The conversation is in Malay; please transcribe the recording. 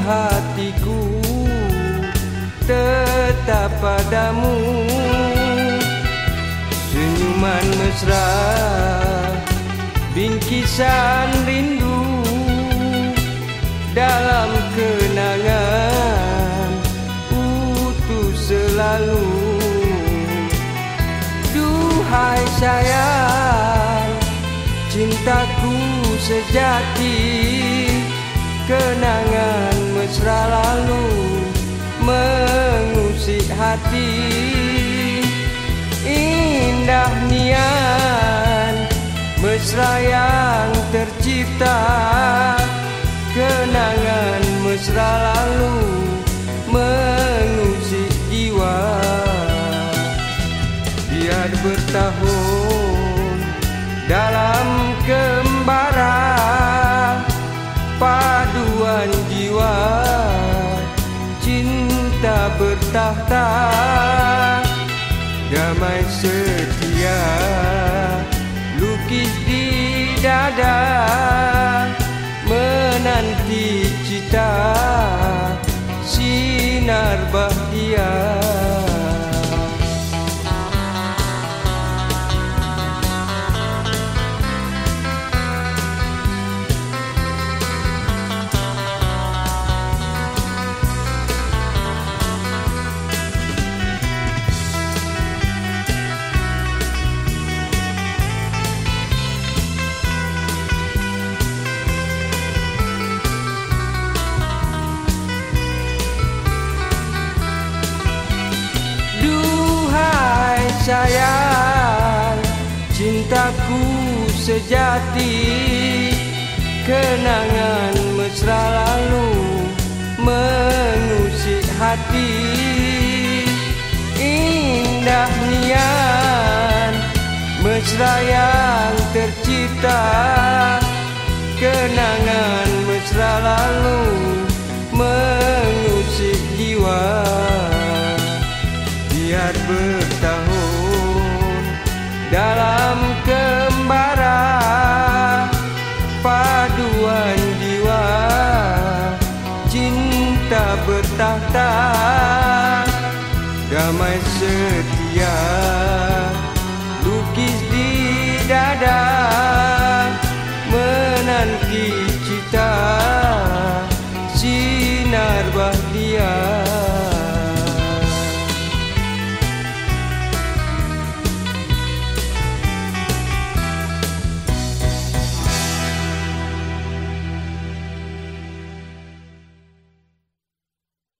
Hatiku tetap padamu. Senyuman mesra Bingkisan rindu Dalam kenangan Utuh selalu. Duhai sayang Cintaku sejati Kenangan mesra lalu Mengusik hati. Indah nian Mesra yang tercipta. Kenangan mesra lalu Mengusik jiwa. Biar bertahun dalam Bertahta Damai setia Lukis di dada. Menanti cita Sinar bahagia sayang. Cintaku sejati Kenangan mesra lalu Mengusik hati. Indah nian Mesra yang tercipta Kenangan mesra lalu Mengusik jiwa. Biar bertahun kita bertahta damai setia.